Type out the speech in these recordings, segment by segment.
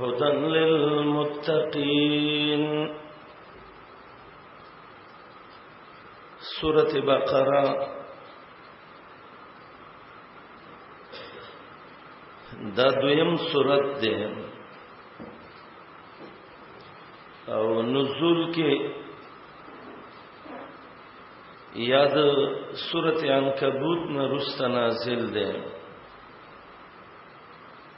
هدن للمتقین سورة بقره دا دویم سورت ده او نزول کې یاد سورت عنکبوت نه رست نازل ده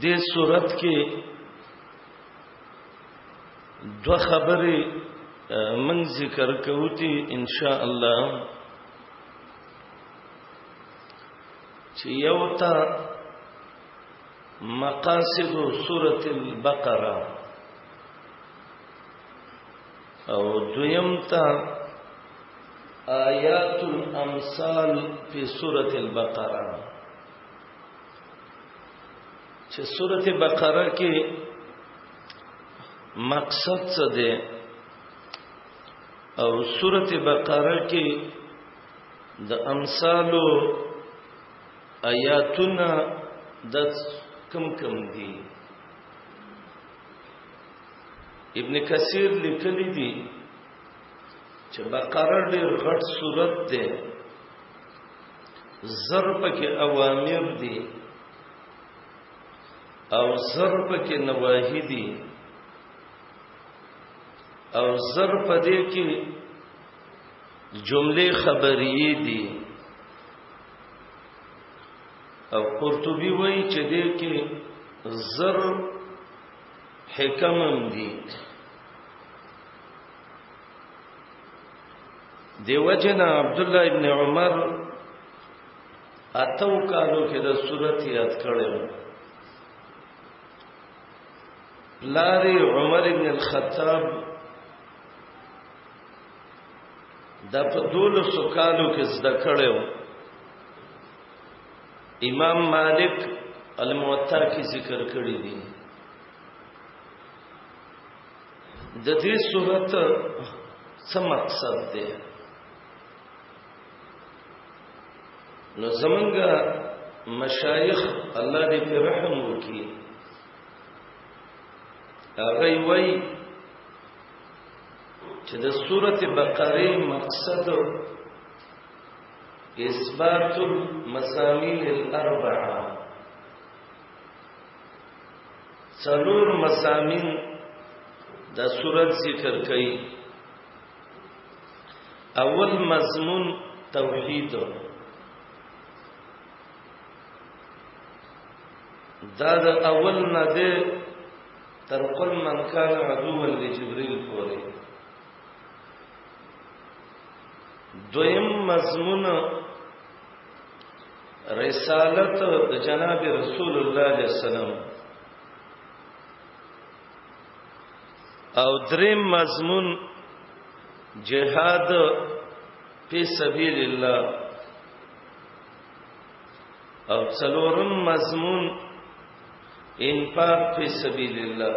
دې صورت کې دو خبرې من ذکر کوتی ان شاء الله چې یو تا مقاصد سورۃ البقره او دویم تا آیات الامثال فی سورۃ البقره چې سورته بقره کې مقصد څه دی او سورته بقره کې د امثالو آیاتونه د کم کم دي ابن کثیر لیکلی دی چې بقره ډېر غټ صورت دی زر پکې اوامر دي او زر پکې نواهی دي او زر پدې کې جملې خبرې دي او قرطبي وایي چې دې کې زر حکمم دي دی وجنا عبد الله ابن عمر اتو کالو کې د صورت یاد کړو لاري عمر ابن الخطاب د په دولو سکالو کې زده کړو امام مالک الموطا کې ذکر کړی دی د دې صورت څه مقصد دی نو زمونږ مشایخ الله دې په رحم وکړي هغه وی چې د سورته بقره مقصد اثبات المزامين الاربعه څلور مسامین د صورت ذکر کړي اول مضمون توحید دا د اول نه ده تر قل من کان عدو لجبريل پورې دویم مضمون رسالت د جناب رسول الله علیه السلام او دریم مضمون جهاد په سبیل الله او څلورم مضمون انفاق په سبیل الله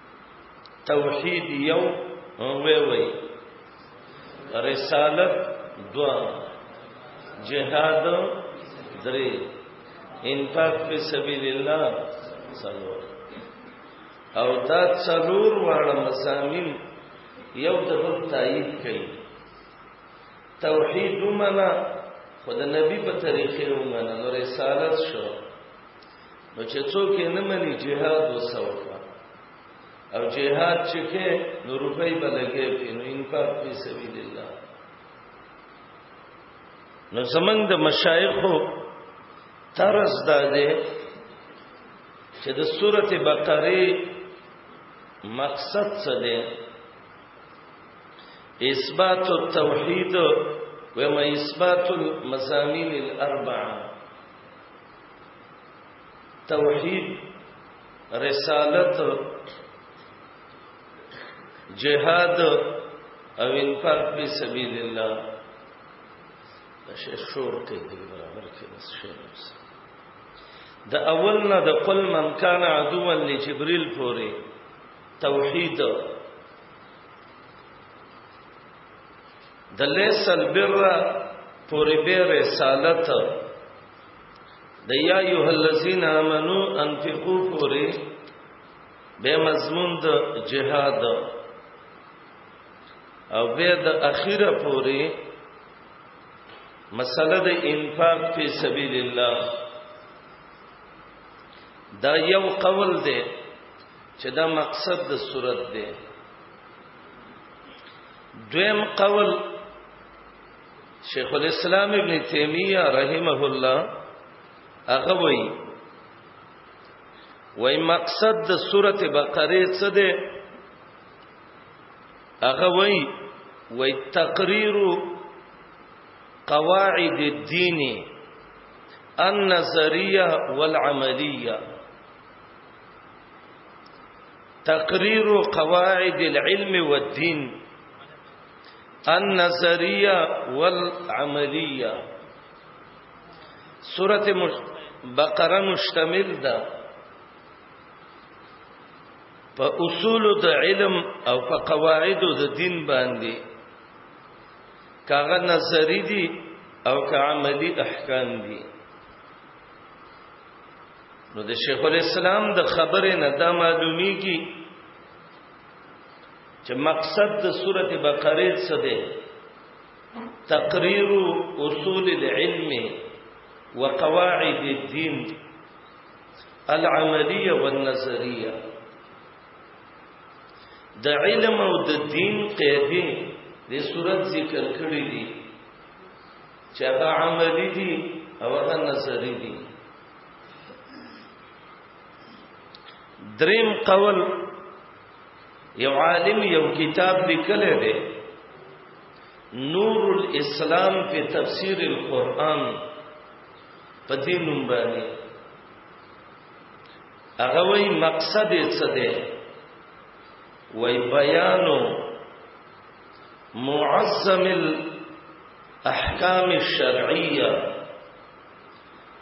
توحید یو وی وی رسالت دو جهاد درې انفاق فی سبیل الله څلور او دا څلور واړه مزامین یو د بل تایید کوي توحید ومنه خو د نبی په طریقې ومنه نو رسالت شو نو چې څوک یې نه مني جهاد وسوکړه او جهاد چې کې نو روپۍ به لګې په نو انفاق په سبیل الله نو زمنګ د مشایخو طرز دا دی چې د سورته بقره مقصد څه دی اثبات التوحید و ما اثبات المزامین الاربعه توحید رسالت جهاد او انفاق په سبیل الله شیخ شور کې دی برابر کې بس شیخ د اول نه د قل من کان عدوا لجبريل پورې توحید د لیس البر پورې به رسالت د یا ایه الذین آمنو انفقوا پوری به مضمون د جهاد او به د اخیره پوری مسله د انفاق فی سبیل الله دا یو قول دی چې دا مقصد د صورت دی دویم قول شیخ الاسلام ابن تیمیه رحمه الله هغه وایي وای مقصد د سوره بقره څه ده هغه وای وای تقریر قواعد الدین النظریه والعملیه تقریر قواعد العلم والدین النظریه والعملیه سورته بقره مشتمل ده په اصول د علم او په قواعد د دین باندې کاغه نظری دي او که عملی احکام دي نو د شیخ الاسلام د خبره نه دا معلومیږي چې مقصد د سورته بقره څه دی تقریر اصول العلم وقواعد الدين العمليه والنظريه د علم او د دین قیدې د صورت ذکر کړې دي چې هغه عملی دي او هغه نظری دي دریم قول یو عالم یو کتاب لیکلی دی نور الاسلام په تفسیر القرآن په دې نوم باندې هغه وی مقصد یې څه دی وی بیانو معظم الاحکام الشرعیه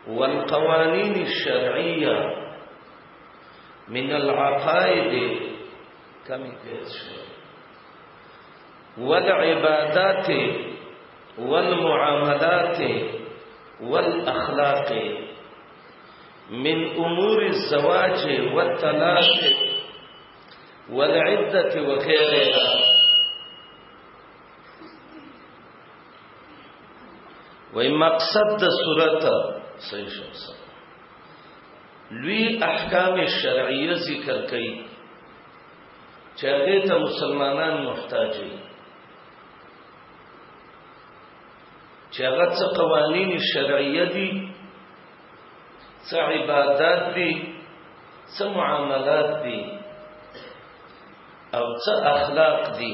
والقوانين الشرعية من العقائد كم والعبادات والمعاملات والأخلاق من أمور الزواج والتلاشي والعدة وغيرها وای مقصد د صورت صحیح شخص لوی احکام شرعیه ذکر کړي چې هغه ته مسلمانان محتاج دي چې هغه څه قوانین شرعیه دي څه عبادت دي څه معاملات دي او څه اخلاق دي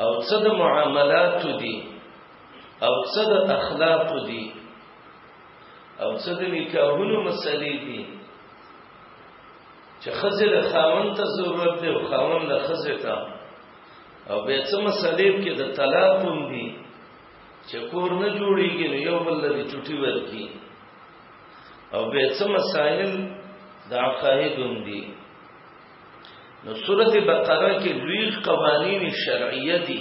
او څه د معاملاتو دي او څه د اخلاقو دي او څه د نکاحونو مسلې دي چې خزه له خاون ته ضرورت دی او خاون له خزه ته او به څه مسلې کې د طلاق هم دي چې کور نه جوړیږي نو یو بل لري چټي ورکی او به څه مسائل د عقاید هم دي نو سورته بقره کې دوی قوانین شرعیه دي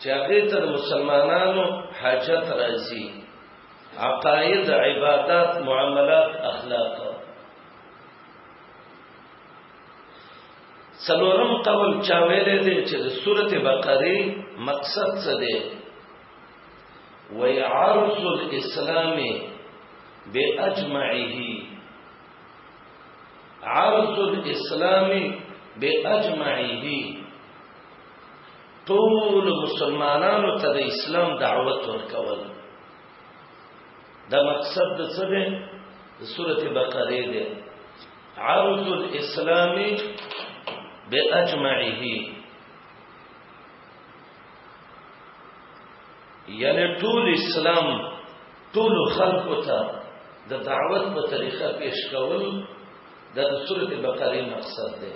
چې هغه ته مسلمانانو حاجت راځي عقاید عبادت معاملات اخلاق سلورم قول چا ویلې دي چې د سورته بقره مقصد څه دی وی عرض الاسلام باجمعه عرض الاسلام باجمعه ټول مسلمانانو ته د اسلام دعوت ورکول دا مقصد د څه دی د سورته بقره دی عرض الاسلام باجمعه یعنی ټول اسلام ټولو خلکو ته د دعوت په طریقه پیش کول د سورته بقره مقصد دی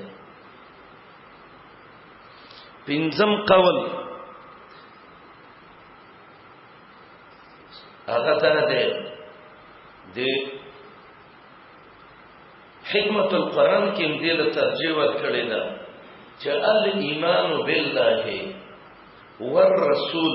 پنځم قول هغه تر دې د حکمت القرآن کې دې له ترجیح ورکړې ده چې الایمان بالله والرسول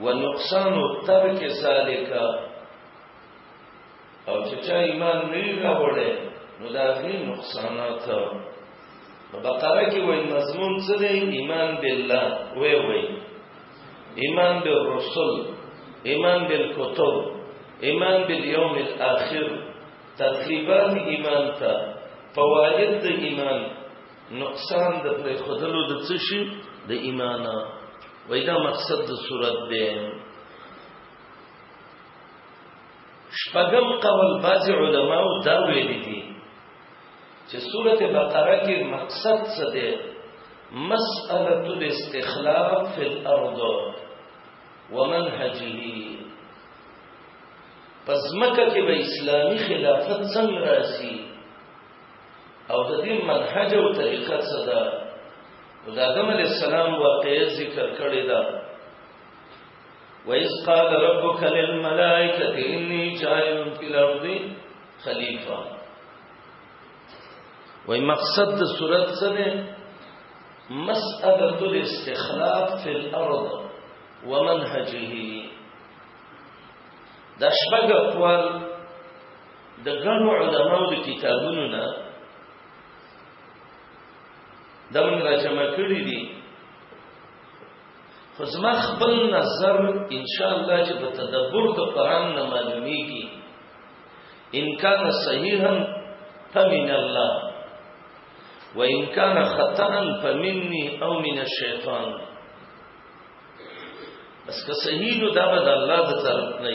ونقصان ترک ذالک او چې چا ایمان نه راوړي نو دا غي نقصانات نو بقره کې وایي مضمون څه دی ایمان بالله وی وی ایمان بالرسل ایمان بالکتب ایمان بالیوم الاخر ترغیبات ایمان ته فواید ایمان نقصان د پرېښودلو د څه شي د ایمان وای دا مقصد د صورت دی شپږم قول بعض علما او دا ویل دي چې سورته بقره کې مقصد څه دی مسأله الاستخلاف في الارض ومنهجه پزمکه کې به اسلامي خلافت څنګه راځي او د دې منهج او طریقه څه ده د آدم علی السلام واقعې ذکر کړې ده وَإِذْ قَالَ رَبُّكَ لِلْمَلَائِكَةِ إِنِّي جَاعِلٌ فِي الْأَرْضِ خَلِيفَةً وای مقصد د صورت څه دی مسأله الاستخلاف فی الارض ومنهجه دا شپږ اقوال د ګڼو علماو د کتابونو نه دا موږ را جمع کړی دي خو زما خپل نظر ان شاء الله چې په تدبر د قران نه معلومیږي ان کان صحیحا فمن الله وان کان خطا فمني او من الشیطان بس که صحیح نو دا به د الله د طرف نه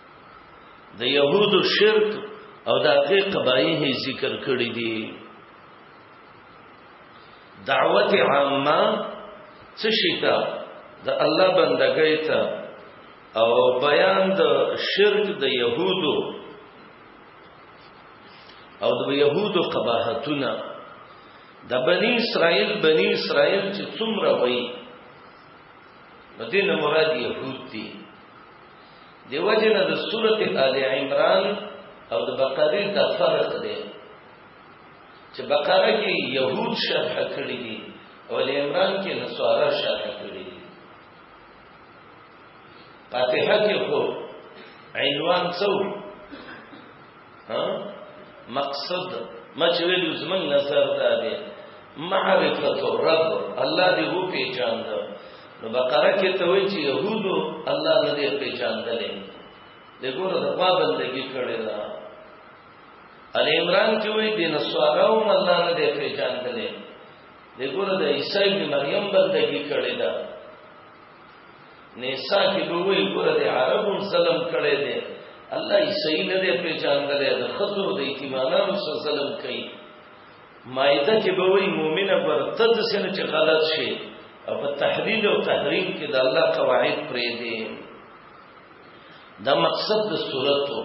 د يهودو شرک او د هغه قبایح ذکر کړی دي دعوت عامه څه شتا د الله بندګۍ ته او بیان د شرک د يهودو او د يهودو قباحتونه د بني اسرائيل بني اسرائيل چې څومره وایي مدینه مراد يهود دي د وجه نه د سورت آل عمران او د بقره دا فرق دی چې بقره کې يهود شرح کړی دي او ال عمران کې نصارا شرح کړی دي فاتحه کې خو عنوان څو مقصد مجویل زمن نظر دا دی معرفت الرب الله دی هو پیجاند نو بقره کې ته وی چې يهودو الله نه دی پیجاندلې دګوره د پا بندگی کړي دا ال عمران کې وی دین سوارو الله نه دی پیجاندلې دګوره د عیسی مریم بندگی کړي دا نیسا کې به ویل ګوره د عربو ظلم کړی دی الله یې صحیح نه دی پیژاندلی د ښځو د یتیمانانو سره ظلم کوي مایده کې به ویل مؤمنه ګوره ته داسې نه چې غلط شي او په تحلیل او تحریم کې د الله قواعد پرېږدې دا مقصد د صورت و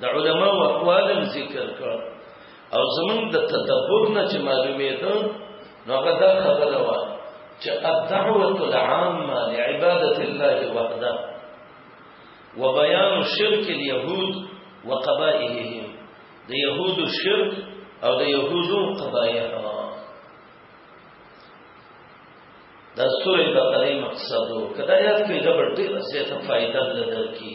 د علما او اقوال ذکر کړ او زمون د تدبر نه چې معلومه ده نو هغه دا خبره و چې الدعوه العامه لعباده الله وحده وبيان شرك اليهود وقبائلهم د يهود شرک او د يهود قبائل دا سورې بقره مقصدو کدا یاد کړئ دا ډېر زیاته فائدہ لري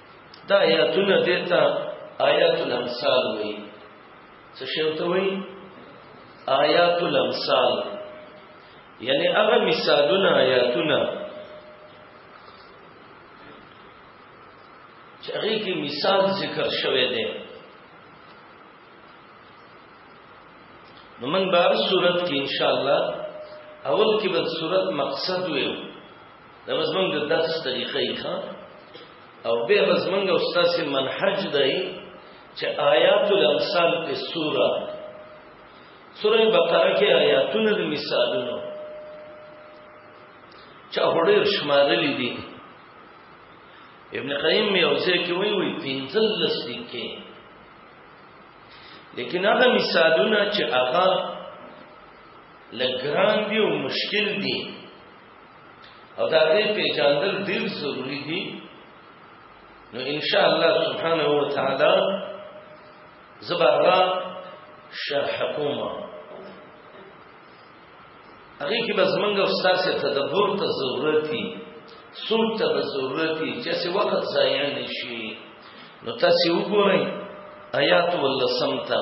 دا آیاتونه دیتا آیات الامثال وی څه شوته وی آیات الامثال یعنی هغه مثالونه آیاتونه چې هغه کې مثال ذکر شوی دی نو من بار صورت کې ان شاء الله اول کې بل صورت مقصد ویو دا به زمونږ د درس طریقه یې ښه او بیا به زمونږ او ستاسې منهج دی چې آیات الامثال په سوره سوره بقره کې آیاتونه د مثالونو چا هډیر شمارلې دي ابن قیم یو ځای کې وی وی پنځل لستی کې لیکن هغه مثالونه چې هغه لګران دي او مشکل دي او دا دې پیژاندل ډیر ضروری دي نو ان شاء الله سبحانه و تعالی زبرا شرح کوما هغه کې بس منګ استاد سے تدبر ته ضرورت دي سوچ ته ضرورت دي چې څه وخت ضایع نشي نو تاسو وګورئ آیات ولسمتا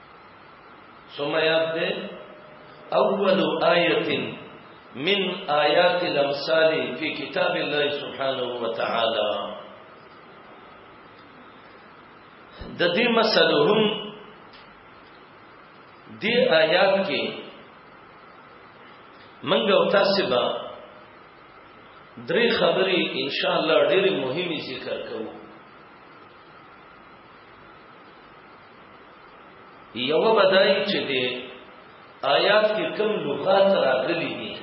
ثم یاد دے اول آیت من آیات الامثال فی کتاب الله سبحانه وتعالی د دې مسلو هم دې آیات کې منګ او تاسو به درې خبرې ان شاء الله ډېرې مهمې ذکر کوو یو بدای چې دی آیات کې کوم لغات راغلي دي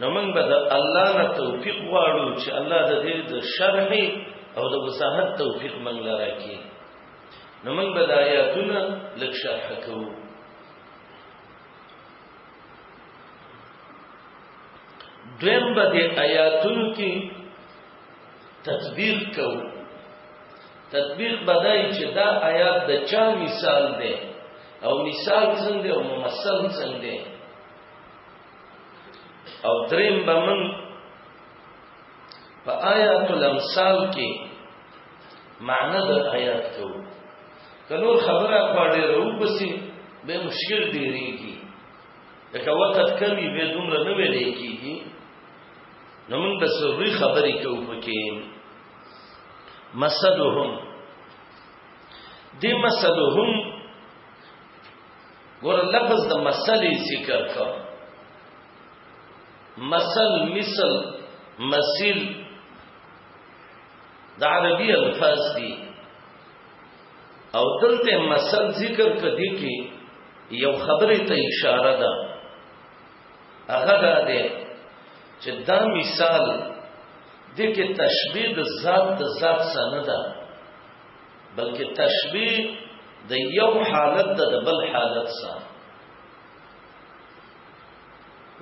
نو موږ به د الله نه توفیق غواړو چې الله د دې د شرح او د وساحت توفیق موږ لره کړي نو موږ به د آیاتونو لږ شرح کوو دویم به د آیاتونو کې تطبیق کو تطبیق بدای چې دا آیات د چا مثال دی او مثال څنګه او ممثل څنګه او دریم بمن په آیات الامثال کې معنی د آیات کو کلو خبره پاړې رو بسې به مشکل ډیریږي لکه وخت کمی به دومره نه ویلې کیږي نو موږ به سوري خبرې کوو پکې مسلهم دې مسلهم ګور لفظ د مسلې ذکر کا مسل مثل مسیل د عربي الفاظ دي او دلته مسل ذکر کدي کې یو خبره ته اشاره ده هغه دا دی چې دا مثال د کې تشبیه د ذات د ذات سره نه ده بلکې تشبیه د یو حالت د بل حالت سره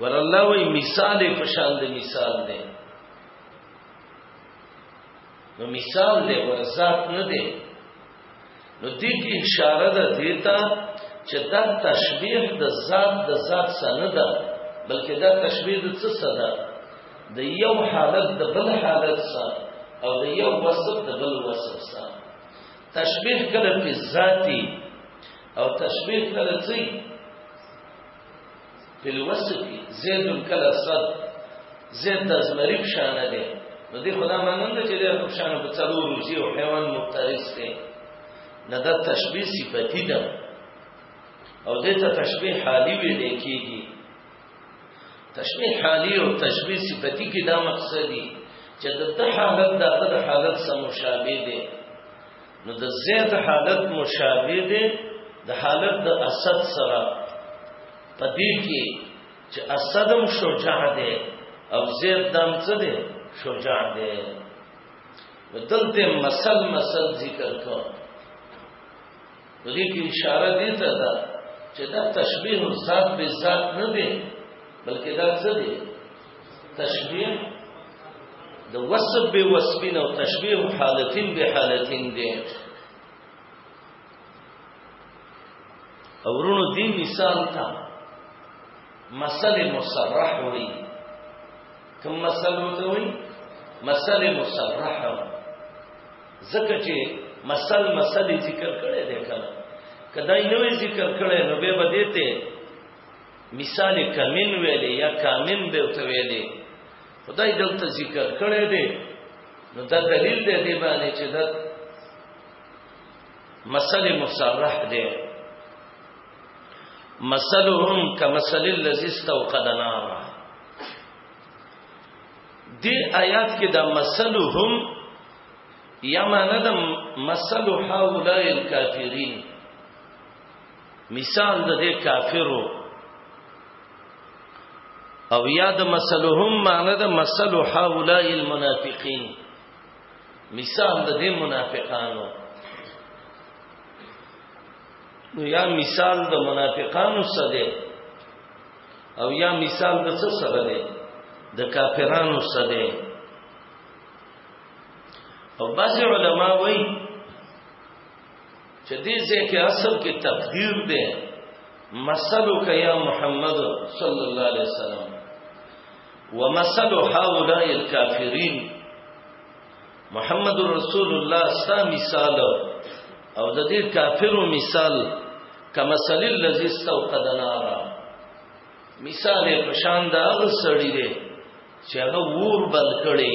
ور الله وی مثال په شان د مثال دی نو مثال دی ورزات نه دی نو دې کې اشاره ده دیتا چې دا تشبیه د ذات د ذات سره ده بلکې دا تشبیه د څه سره ده د یو حالت د بل حالت سره او د یو وصف د بل وصف سره تشبیه کله په ذاتی او تشبیه کله څه په لوست کې زید کل صد زید د زمری په شان دی نو دې خدا منند چې د په شان په څلور روزي او حیوان مختلف دی نه د تشبیه صفتی ده او دې ته تشبیه حالی ویل کېږي تشبیه حالی او تشبیه صفتی کې دا مقصد دی چې د حالت د حالت سره مشابه دی نو د زید حالت مشابه دی د حالت د اسد سره پدې کې چې اسدم شجاع دی او زید دم څه دی شجاع دی دلته مسل مسل ذکر کو نو دې کې اشاره دی ته دا چې دا تشبیه ذات به ذات نه دی بلکې دا څه دی تشبیه د وصف به وصفین او تشبیه حالتین به حالتین دي اورونو دی مثال تا مسل مصرح وی کم مسل وتوی مسل مصرح زکه چې مسل مسل ذکر کړي ده کله کدای نوې ذکر کړي نو به بدیته مثال کمن ویلې یا کامن به ته ویلې خدای دلته ذکر کړی دی نو دا دلیل دی دی باندې چې دا مسل مصرح دی مسلهم کمسل الذي استوقد نارا دی آیات کې دا مسلهم یا معنا د مسل هؤلاء الکافرین مثال د دې کافرو او یاد مسلهم معنی د مسل حولا المنافقین مثال د دې منافقانو نو یا مثال د منافقانو سره دی او یا مثال د څه سره دی د کافرانو سره دی او بعض علما وایي چې دې ځکه اصل کې تقدیر دی مثلک یا محمد صلی الله علیه وسلم ومثل هؤلاء الكافرین محمد رسول الله ستا مثال او د دې کافرو مثال کما سل الذي استوقد نارا مثال په شان دا غسړی دی چې هغه ور بل کړي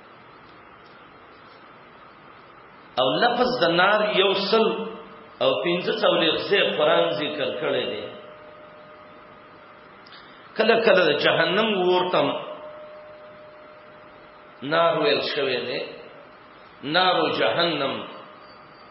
او لفظ د نار یو سل او پنځه څولې ځې قران ذکر کړی دی کله کله د جهنم ورتم نار ویل شوی دی نار جهنم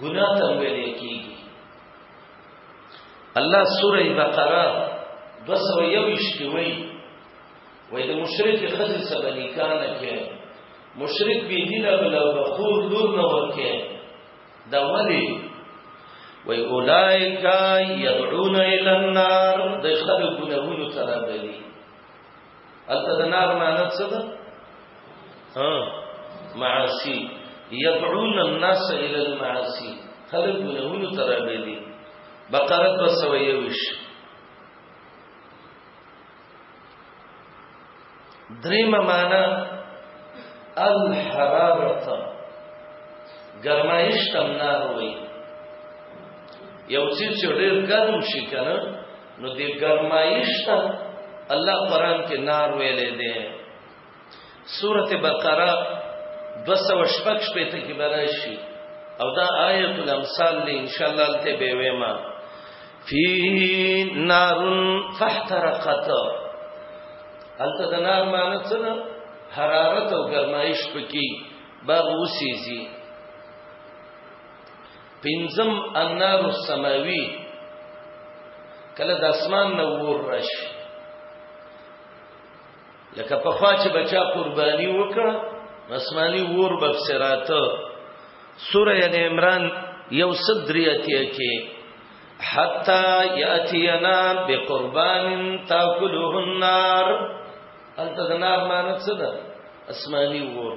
ګناه ته ویل کیږي الله سوره بقره 221 کې وایي وای د مشرک خزې سره نکاح نه کې مشرک به دین بل او بخور لور نه ورکه دا ولی وای اولایکا یدعون الی النار د خلق ګناهونو ترابلی الته د نار معنی څه ده ها معاصی يدعون الناس الى المعاصي خلق ګناهونو ترابې دي بقره 221 دریم معنا الحرارت گرمایش تم نار وي یو څه چې ډېر ګرم شي کنه نو دې ګرمایش ته الله قران کې نار ویلې ده سورته بقره 216 په ته کې براشي او دا آیت الامثال له ان شاء الله ته به وېما فی نار فاحترقت الته د نار معنی څه ده حرارت او گرمایش پکې باغ وسیږي پنځم النار السماوي کله د اسمان نه ور راشي لکه په خوا چې بچا قرباني وکړه اسماني ور به سراته سوره ال عمران یو صدریتی کې حتا یاتینا بقربان تاکله النار انت د نار معنی څه ده اسماني ور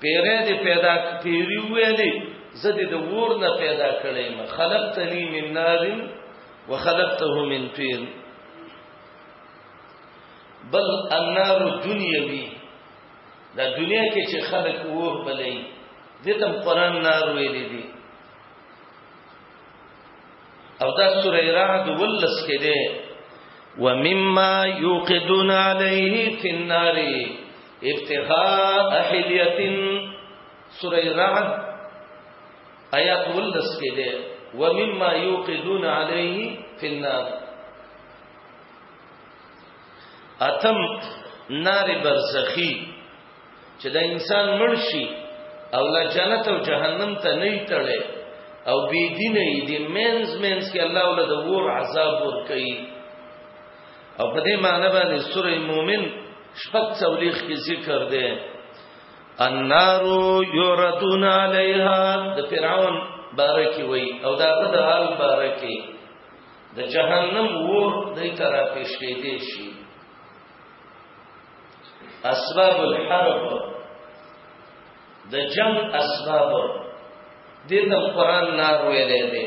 پیره دې پیدا پیری ویلې زدی د ور نه پیدا کړې ما خلقتنی من نار وخلقته من طين بل النار دنیوی دا دنیا کې چې خلق ور بلې دې تم قران نار ویلې دي او دا سوره رعد ولس کې ده ومما يوقدون عليه في النار ابتغاء حلیت سوره رعد آیات ولس کې ده ومما یوقدون علیه فی النار اتم نار برزخی چې د انسان مرشي او لا جنت او جهنم ته نه تړي او بی دینه دي مینز مینز کې الله ولدا ور عذاب ور کوي او په دې معنی باندې سوره مؤمن شپږ څولېخ کې ذکر دی النار یردون علیها د فرعون بارکی وای او دا د حال بارکی د جهنم ور دې ترا پیش کې دي شي اسباب الحرب د جنگ اسباب دې د قران نار ویلې دي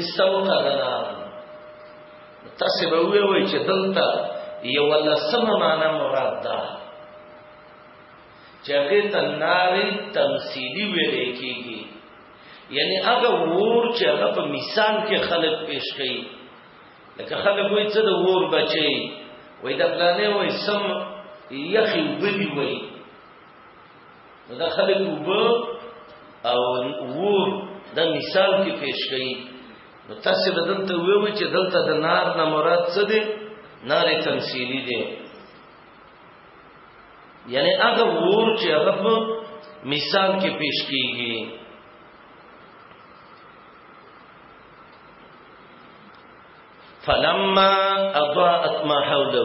استوقا دنا تاسو به وی وی چې دلته یو لسمه معنا مراد ده چې هغه تنار تمثيلي ویل کېږي یعنی هغه ور چې هغه په مثال کې خلق پیش کړي لکه خلک وایي څه د ور بچي وایي د پلانې وایي سم یخي وبلی وایي نو دا خلک وبو او ور د مثال کې پیش کړي نو تاسو د دلته ویو چې دلته د نار نه مراد څه دی نار تمثيلي دی یعنی هغه ور چې هغه په مثال کې پیش کیږي فلما اضاءت ما حوله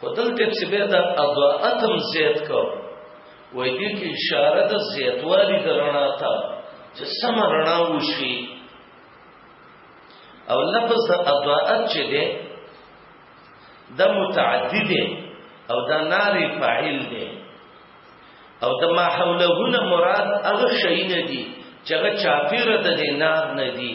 خو دلته چې به دا اضاءتم زیات کو وای دې کې اشاره د زیاتوالي د رڼا ته چې سم رڼا وشي او لفظ د اضاءت چې ده د متعدی ده او د ناری فاعل ده او د ما حولهونه مراد هغه شی نه دي چې هغه چاپیره د دینار نه دي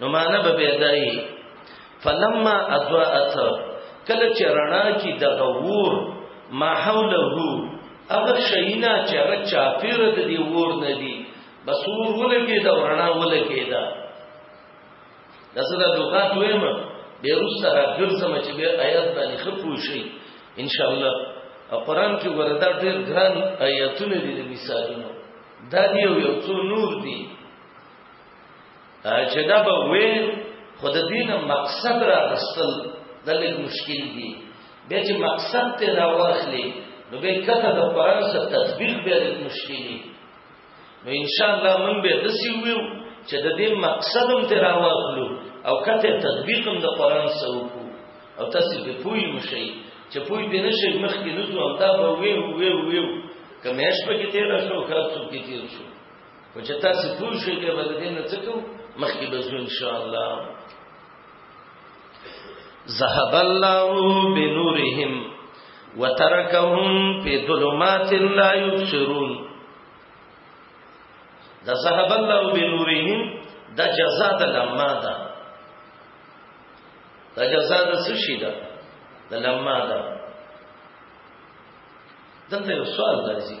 نو معنا به بدای فلما اضاءت کله چې رڼا کی د غور ما حوله هغه شینا چې هغه چاپیر د دی ور نه دی بس ور ولګي دا رڼا ولګي دا دغه د لغات ویم به روس سره ګرځم چې به آیات باندې خپو شي ان شاء الله قرآن کې وردا ډېر ګران آیاتونه دي مثالونه دا دی یو څو نور دي چې دا به وې خود دین مقصد را رسل د لږ مشکل دی به چې مقصد ته را واخلي نو به کته د قران سره تطبیق به لږ مشکل دی نو ان شاء الله مونږ به دسی ویو چې د دې مقصد هم ته را واخلو او کته تطبیق هم د قران سره وکړو او تاسو به پوي مشي چې پوي دې نشي مخکې نو ځو او دا به وې وې وې کمهش په کې تیر شو خراب څوک کې تیر شو او چې تاسو پوه شئ چې بل دې نه څه کوو مخکې به ځو ان شاء الله ذهب الله بنورهم وترکهم فی ظلمات لا یبصرون دا ذهب الله بنورهم دا جزاء د لما ده دا جزاء د څه شي ده د لما ده دلته یو سوال راځي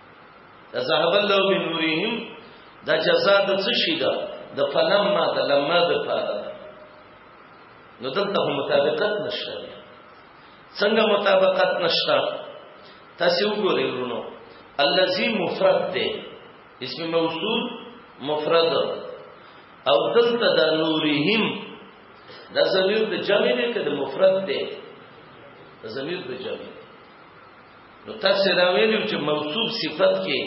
ذهب الله بنورهم دا جزاء د څه شي ده د فلما د لما د پاره نو دلته مطابقت نشته څنګه مطابقت نشته تاسو وګورئ ورونو الذي مفرد ده اسم موصول مفرد او دلته د نورهم دا ضمیر د جمع نه کده مفرد ده ضمیر د جمع نو تاسو دا ویلو چې موصوف صفت کې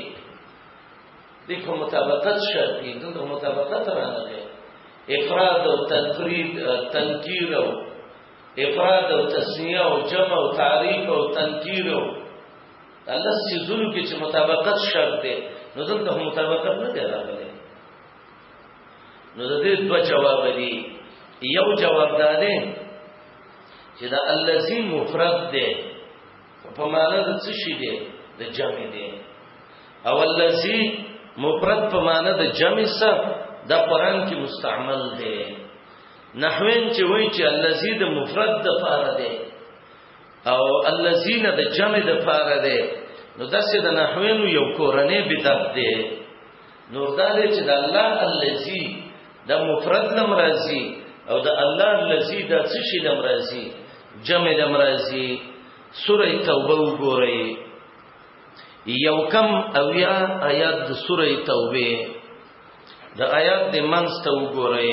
د کوم مطابقت شرط دی دغه مطابقت راغلی افراد او تنفرید تنکیر او افراد او تسنیه او جمع او تعریف او تنکیر او الله سيزونو کې چې مطابقت شرط دی نو دلته مطابقت نه دی راغلی نو د دې دوه جواب دي یو جواب دا دی چې دا الذي مفرد دی په معنا د څه شي دی د جمع دی او الذي مفرد په معنا د جمع سره د قران کې مستعمل دی نحوین چې وایي چې الذي د مفرد د فاره دی او الذين د جمع د فاره دی نو داسې د نحوینو یو کورنۍ بدعت دی نور دا دی چې د الله الذي د مفرد لم راځي او د الله الذي د څه شي لم راځي جمع لم راځي سوره توبه وګورئ یو کم او یا آیات د سوره توبه د آیات د منځ ته وګورئ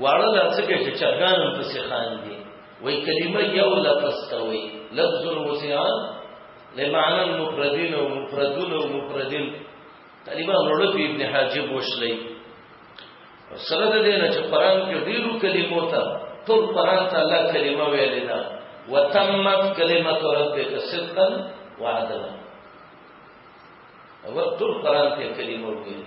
واړه لا څه کوي چې چرګان هم پسې خاندي وای کلمه یو لفظ ته وای لفظ وسیان لمعنى المفردين ومفردون ومفردين طالبا وروړو ابن حاجب وشلې سره د دې نه چې قران کې ډیرو کلمو ته ټول قران ته الله کلمه ویلې ده وتمت کلمت ربک صدقا وعدلا او ټول قران ته کلمه ویلې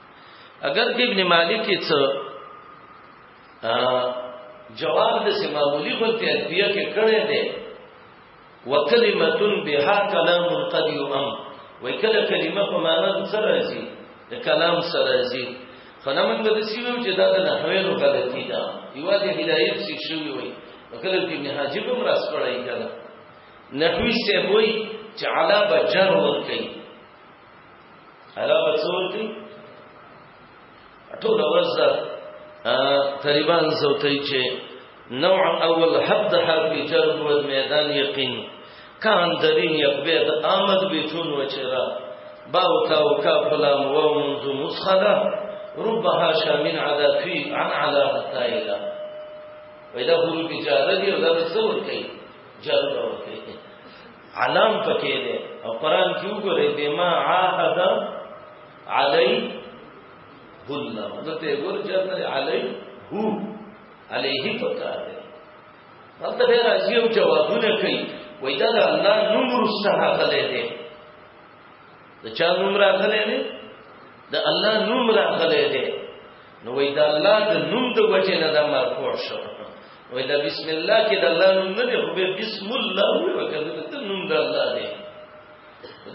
اگر کې ابن مالک یې څه جواب د سماولی غلطی ادبیه کې کړی دی وکلمه بها کلام قد يؤم وای کله کلمه په معنا سره راځي د کلام سره راځي خدای موږ د سیمو چې دا د نحوینو غلطی ده یو د هدایت څخه شوی وای وکړه چې نه حاجب هم راس پړای کړه نحوی سه وای چې علا بجر ور کوي هغه وڅور دي ټول ورځ تقریبا زوتای چې نوع اول حب د حرف جر و میدان یقین کان درین یقبه د آمد به چون و چرا باو تا و کا فلام و منذ مسخلا ربها شامن عدا فی عن علا حتا الى ودا حروف جاره دی او دا څور کوي جر ور کوي علام پکې دی او قران کې وګورئ بما عاهد علی الله دته ګور چې علی هو علیه پکار دی دلته ډیر عجیب جوابونه کوي وای دا الله نوم رسته غلې دی د چا نوم راغلې دی د الله نوم راغلې دی نو وای د الله د نوم د وجه نه دا مرفوع شو وای دا بسم الله کې د الله نوم نه دی خو به بسم الله وی وکړه د نوم د الله دی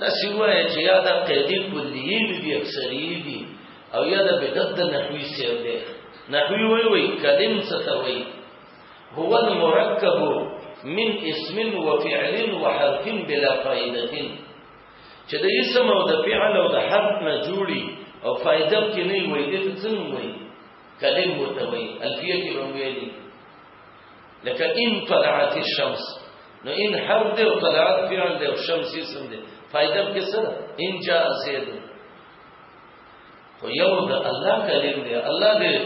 دا سیوه چې یا دا قیدی کلیین دی اکثری دی او یا دا بدد د نحوی سیر دی نحوی وی وی کلم ستوی هو المرکب من اسم وفعل وحرف بلا فائدتين چې د اسم او د فعل او د حرف نه جوړي او فائدہ کې نه وي دې ته څنګه وایي کلم ورته وایي الفیه کې به ویلي لکه ان طلعت الشمس نو ان حرف دې او طلعت فعل دې او شمس اسم دې فائدہ کې سره ان جاء زید خو یو د الله کلیم دی الله دې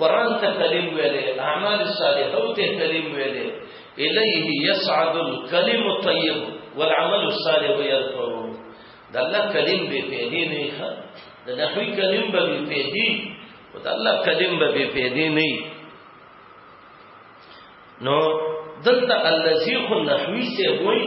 قران ته کلیم ویلې اعمال صالحو ته کلیم ویلې الیه یصعد الکلم الطیب والعمل الصالح يرفعه د الله کلیم به پیدې نه ښه د نحوی کلیم به پیدې او د الله کلیم به پیدې نه نو دلته الذي خو نحوی سه وایي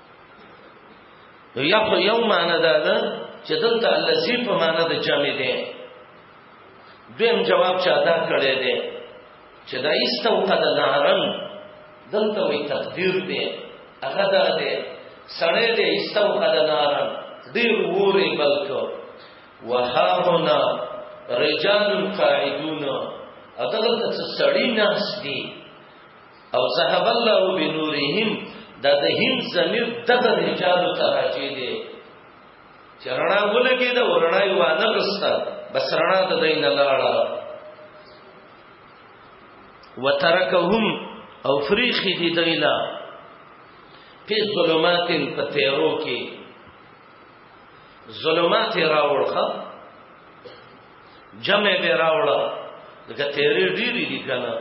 نو یا خو یو معنا دا ده چې دلته الذی په معنا د جمع دی دویم جواب چې ادا کړی دی چې دا ایستو قد نارن دلته وی تقدیر دی هغه دا دی سړی دی ایستو قد نارن ډیر ووري بلکو وها هنا رجال قاعدون اته دلته سړی ناس دی او ذهب الله بنورهم دا د هند زمير دغه رجال ته راځي دي چې رڼا ولګي دا ورڼا یو نه رستا بس رڼا د دین لاړه وترکهم او فریخی دی دیلا پی ظلمات په تیرو کې ظلمات راوړخه جمع به راوړه دغه تیرې ډېری دي کنه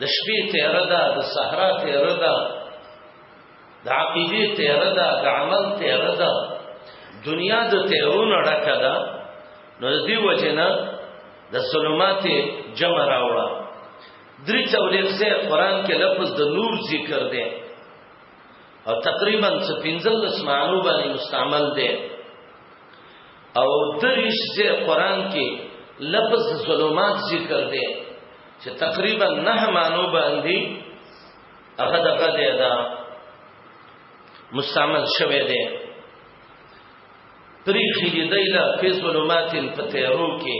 د شپې تیاره ده د صحرا تیاره ده د عقیدې تیاره ده د عمل تیاره ده دنیا د تیارو نه ډکه ده نو د دې وجه نه د ظلمات جمع راوړه درې څولې څه قران کې لفظ د نور ذکر دی او تقریبا څه پنځل اسمانو باندې مستعمل دی او دریش ځای قران کې لفظ ظلمات ذکر دی چې تقریبا نه مانو باندې هغه دغه دی دا مستعمل شوه دی تریخی دی دیلا فی ظلمات فتیرو کې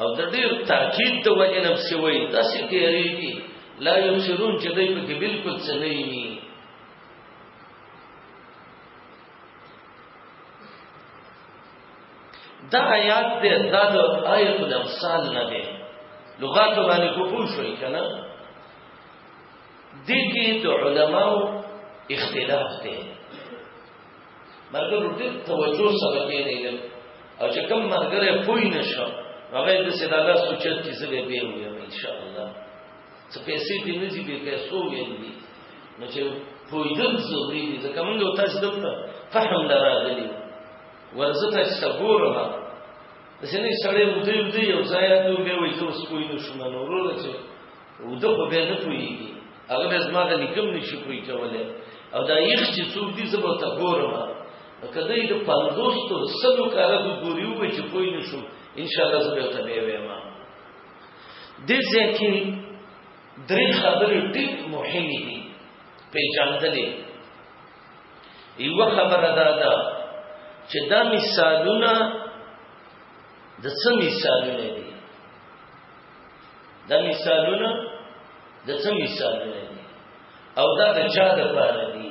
او د ډیر تاکید د وجه نفسي وای داسې تیریږي لا یبصرون چې دوی په کې بالکل څه نه دا آیات دې دا د آیت الامثال نه دی لغات باندې کو پوه شوي کنه دې کې د علماو اختلاف دی مرګرو ډېر توجه سره کې نه لګ او چې کوم مرګره پوي نشو هغه دې سیدا الله سوچت کې زه به به وي ان شاء الله څه پیسې دې نه دي بې پیسو ویل دي نو چې پوهېدل ضروري دي ځکه موږ او تاسو دلته فهم نه راغلي ورځه ته چې ګورم داسې نه سړی ودی ودی یو ځای ته بیا وایي زه اوس پوه نه شوم نو وروره چې وده خو بیا نه پوهېږي هغه بیا زما د لیکم نه شي پوه کولی او دا یخ چې څوک دي زه به ورته ګورم که دی د پنځوس تر سلو کاله ګوري وبه چې پوه نه شو انشاءالله زه به ورته بیا وایم دې ځکه درې خبرې ډېر مهمې دي پیژندلې یو خبره دا ده چې دا مثالونه د څه مثالونه دي دا مثالونه د څه مثالونه دي او دا د چا د پاره دي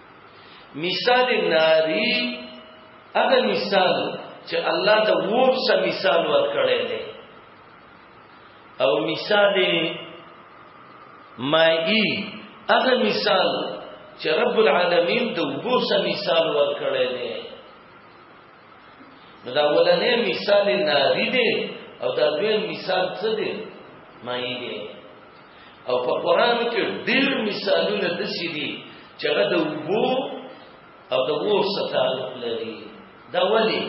مثال ناری هغه مثال چې الله د ووب سره مثال ورکړی دی او مثال مائی هغه مثال چې رب العالمین د وبو سره مثال ورکړی دی نو دا ولنې مثال ناری دی او دا دویم مثال څه دی مائی دی او په قران کې ډېر مثالونه د سې دي چې هغه د وبو او د وو ستالو لري دا ولي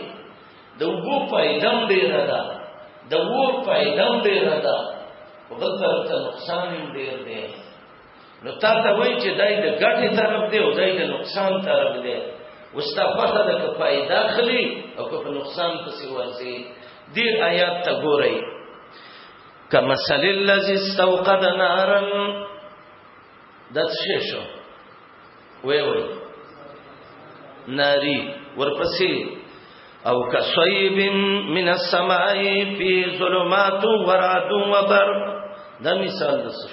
د وبو پیدم ډېر ده د وو پیدم ډېر ده په بل طرف ته نقصان هم ډېر دی نو تا ته وایي چې دای د ګټې طرف دی او دای د نقصان طرف دی وستا پته ده که پیدا خلی او که نقصان پسې ورځي دې آیات ته ګورئ کمثل الذي استوقد نارا دت شیشو وی وی ناری ورپسې او کصیب من السماء فی ظلمات ورعد وبر دا مثال د څه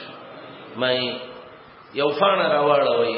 مې یو فان راوړوي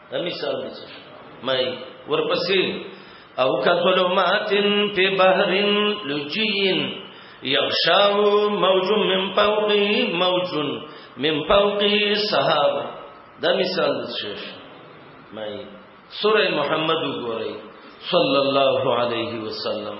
دا مثال دی مې ورپسې او کظلمات په بحر لجین یغشاو موج من فوقی موج من فوقی صحاب دا مثال دی شیخ مې سوره محمد وګورئ صلی الله علیه وسلم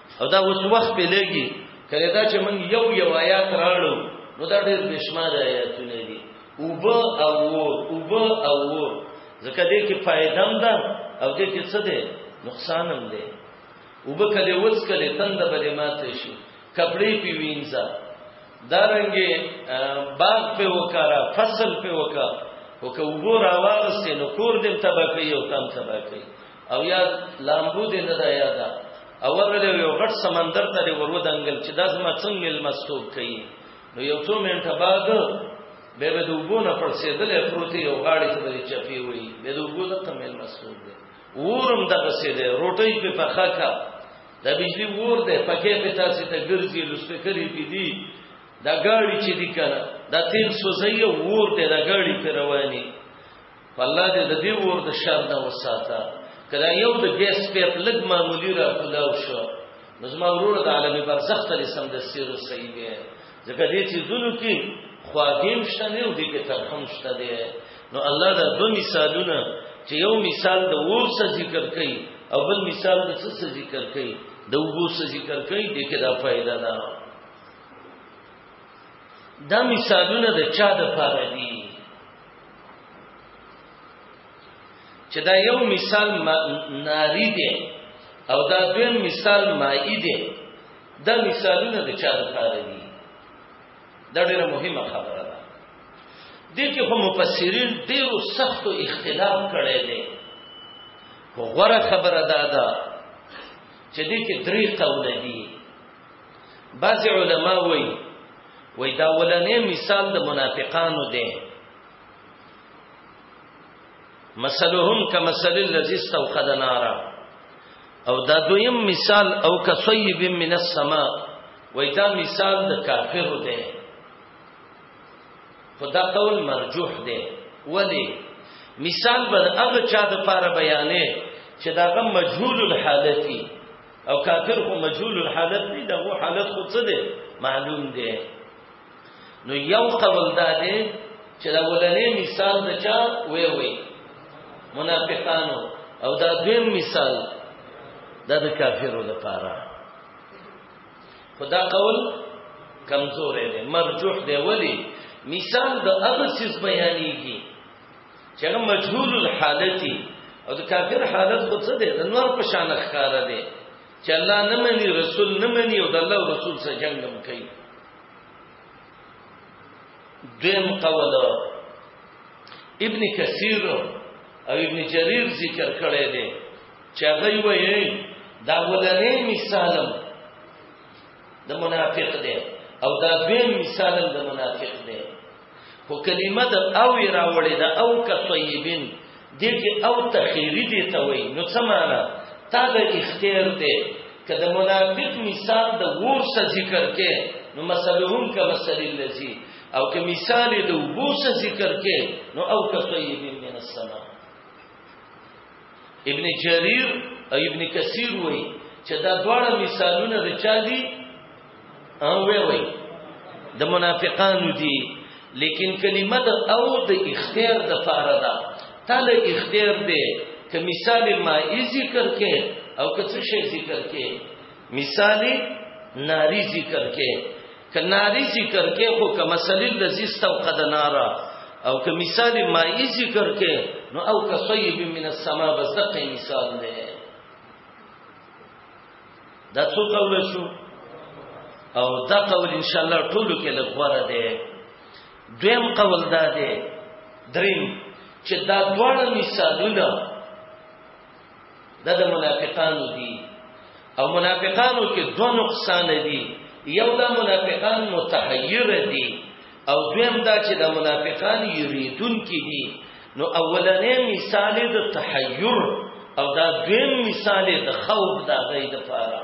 او دا اوس وخت په لګي کله دا چې موږ یو یو آیات راړو نو دا ډېر بشمار آیاتونه دي او به او ور او به او ور ځکه دې کې فائدہ هم ده او دې کې څه ده نقصان هم ده او به کله وڅ کله تند بلې ماته شي کپڑے پی وینځه دارنګي باغ په وکړه فصل په وکړه او که وګور اواز سي نو کور دې تبا کوي او تام تبا کوي او یا لامبو دې نه دا یاده او ورغلی یو غټ سمندر ته دې ورو دنګل چې دا زما څنګه ملمستوب کوي نو یو څو منټه بعد به به د وګو نه پړسېدلې پروتي یو غاړې ته دې چپی وي به د وګو ته ملمستوب دی ورم دغه سي دې روټۍ په پخا کا د بجلی ور دې پکې په تاسو ته ګرځي لوسپکري پی دي دا ګاړي چې دي کنه دا تیل سوزي ور دې دا ګاړي پر رواني الله دې د دې ور د شر نه وساته کله یو د ګیس پیپ لګ معمولی را کولاو شو نو زما ورور د عالم برزخ ته سم د سیر صحیح دی ځکه دې چې زلو کې خواګیم شته نه دی کې ترحم شته دی نو الله دا دو مثالونه چې یو مثال د ور څه ذکر کوي او بل مثال د څه څه ذکر کوي د وګو څه ذکر کوي دې کې دا فائدہ ده دا مثالونه د چا د پاره دي چې دا یو مثال ناری دی او دا دویم مثال مائی دی دا مثالونه د چا لپاره دي دا ډیره مهمه خبره ده دې کې هم مفسرین ډیرو سختو اختلاف کړی دی خو غوره خبره دا ده چې دې کې درې قول دي بعض علما وایي وای دا ولنې مثال د منافقانو دی مثلهم کمثل الذي استوقد نارا او دا دویم مثال او کصیب من السماء وای دا مثال د کافرو دی خدا قول مرجوح دی ولی مثال بر هغه چا د پاره بیانې چې داغه مجهول الحالتي او کافر خو مجهول الحالت دی دغه حالت خو څه دی معلوم دی نو یو قول دا دی چې دا ولنې مثال د چا وې وې منافقانو او دا دویم مثال دا د کافرو لپاره خدا قول کمزور دی مرجوح دی ولی مثال د هغه څه بیانېږي چې هغه مجهول الحالتي او د کافر حالت خو څه دی د نور په شان ښکارا دی چې الله نه مني رسول نه مني او د الله رسول سره جنگ هم کوي دیم قول ابن کثیر او ابن جریر ذکر کړی دی چې هغه وایي دا ولنې مثالم د منافق دی او دا دویم مثالم د منافق دی خو کلمه د او راوړې ده او کطیبین دغه او تخیری دی ته وای نو څه معنا تا د اختیار دی کله منافق مثال د ور سره ذکر کې نو مثلهم کمثل الذی او که مثال د وبو سره ذکر کې نو او کطیبین من السماء ابن جرير او ابن کثیر وای چې دا دواړه مثالونه د چا دي او وی وی د منافقانو دي لیکن کلمه د او د اختیار د فاره ده تل اختیار دی که مثال ما ذکر کې او که څه شی ذکر کې مثال ناری ذکر کې ک ناری ذکر کې خو ک مسل الذی استوقد نارا او ک مثال مائی ذکر کې نو او ک صیب من السما بس دغه مثال دی دا څو قول شو او دا قول ان شاء الله ټولو کې لغوره دی دویم قول دا دی دریم چې دا دوه مثالونه دا د منافقانو دي او منافقانو کې دو نقصان دي یو دا منافقان متحیر دي او دویم دا چې د منافقان یریدون کې دي نو اولنې مثال د تحیر او دا دویم مثال د خوف دا غي د پاره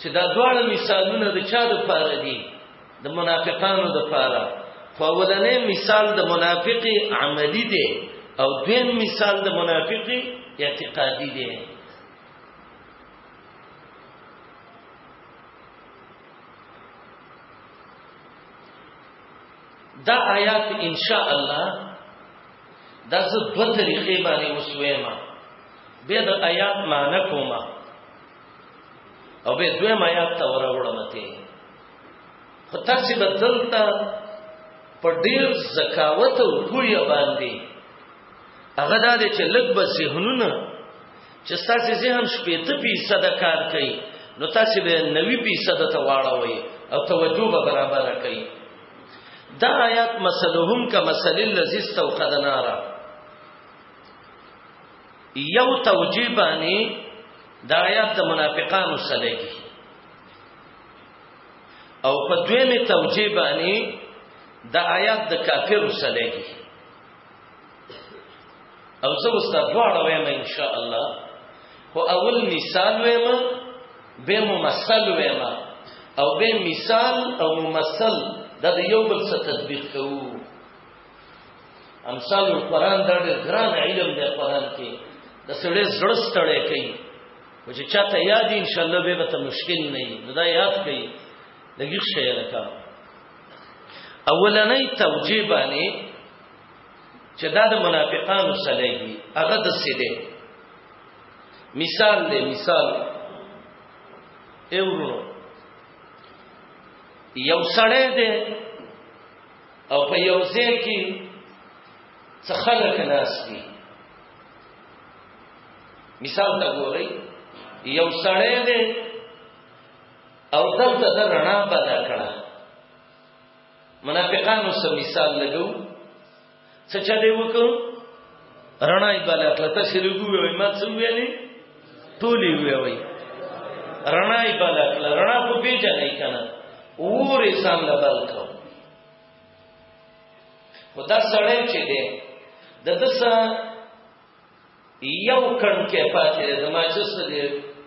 چې دا دواړه مثالونه د چا د پاره دي د منافقانو د پاره خو اولنې مثال د منافقي عملی دی او دویم مثال د منافقي اعتقادي دی دا آیات ان شاء الله دا زه دوه طریقې باندې وسوېما به د آیات معنی کومه او به دوی ما یاد ته وروړم ته خو تاسو به دلته په ډیر زکاوت او کوی باندې هغه دا چې لګ به ذهنونه چې تاسو ذهن شپې ته پیسه د کار کوي نو تاسو به 90 پیسه د ته واړوي او توجه به برابر کوي دا آیات مسلهم کا مسل الذی استوقد نارا یو توجیه باندې د آیات د منافقانو سره او په دویمه توجیه باندې د آیات د کافرو سره او زه اوس دا دواړه وایم ان شاء الله خو اول مثال وایم به ممثل وایم او به مثال او ممثل دا د یو بل څخه تطبیق کوو امثال القرآن دا ډېر ګران علم دی قرآن کې د سړی زړه ستړی کوي خو چې چاته یاد ان شاء الله به ته مشکل نه وي نو دا یاد کوي لږ شی لکه اولنې توجیه باندې چې دا د منافقانو سلیږي هغه د سیده مثال دی مثال ایورو یو سړی دی او په یو ځای کې څه خلک ناس دي مثال ته ګورئ یو سړی دی او دلته د رڼا بلا کړه منافقانو سره مثال لګو څه چا دی وکړو رڼا یې بلا کړه ته شروع وې ما څه ویلې ټولې وی وی رڼا یې بل کړ رڼا په پیژنې کنه اور یې سم له بل کړ خدا سړی چې دی د دسا یو کڼ کې پاتې د ماجس دی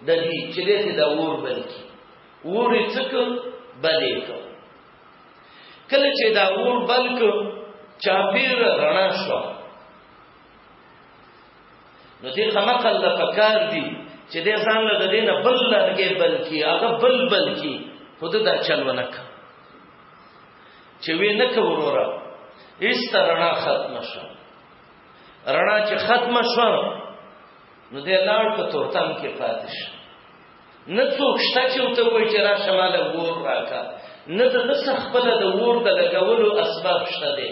د دې چې دې د اور بل کی اور یې څک بلې کړ کله چې دا اور بل کړ چاپیر رڼا شو نو دې ته نقل له پکار دي چې دې ځان له دې نه بل لرګې بلکې هغه بل بلکې خود دا چل ونک چې وې نه کوروره هیڅ رڼا ختم شو رڼا چې ختم شو نو دې لاړ په تورتم کې پاتې شو نه څوک شته چې وته وای چې را شماله ور راکا نه د څه خپل د ور د لګولو اسباب شته دي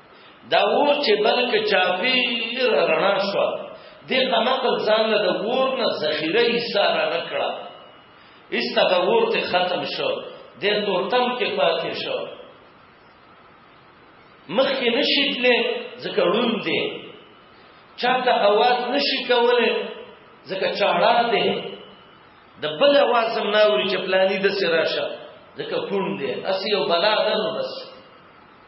دا ور چې بلکې چاپیر رڼا شو د قمقل ځان له ور نه ذخیره یې ساره نکړه ایستا دا ور ته ختم شو د تورتم کې پاتې شو مخ کې نشیتلې ځکه روم دی چاته اواز نشي کوله ځکه چاړه دی د بل اواز هم ناوري چې پلاني د سراشه ځکه کون دی اسی او بلا ده نو بس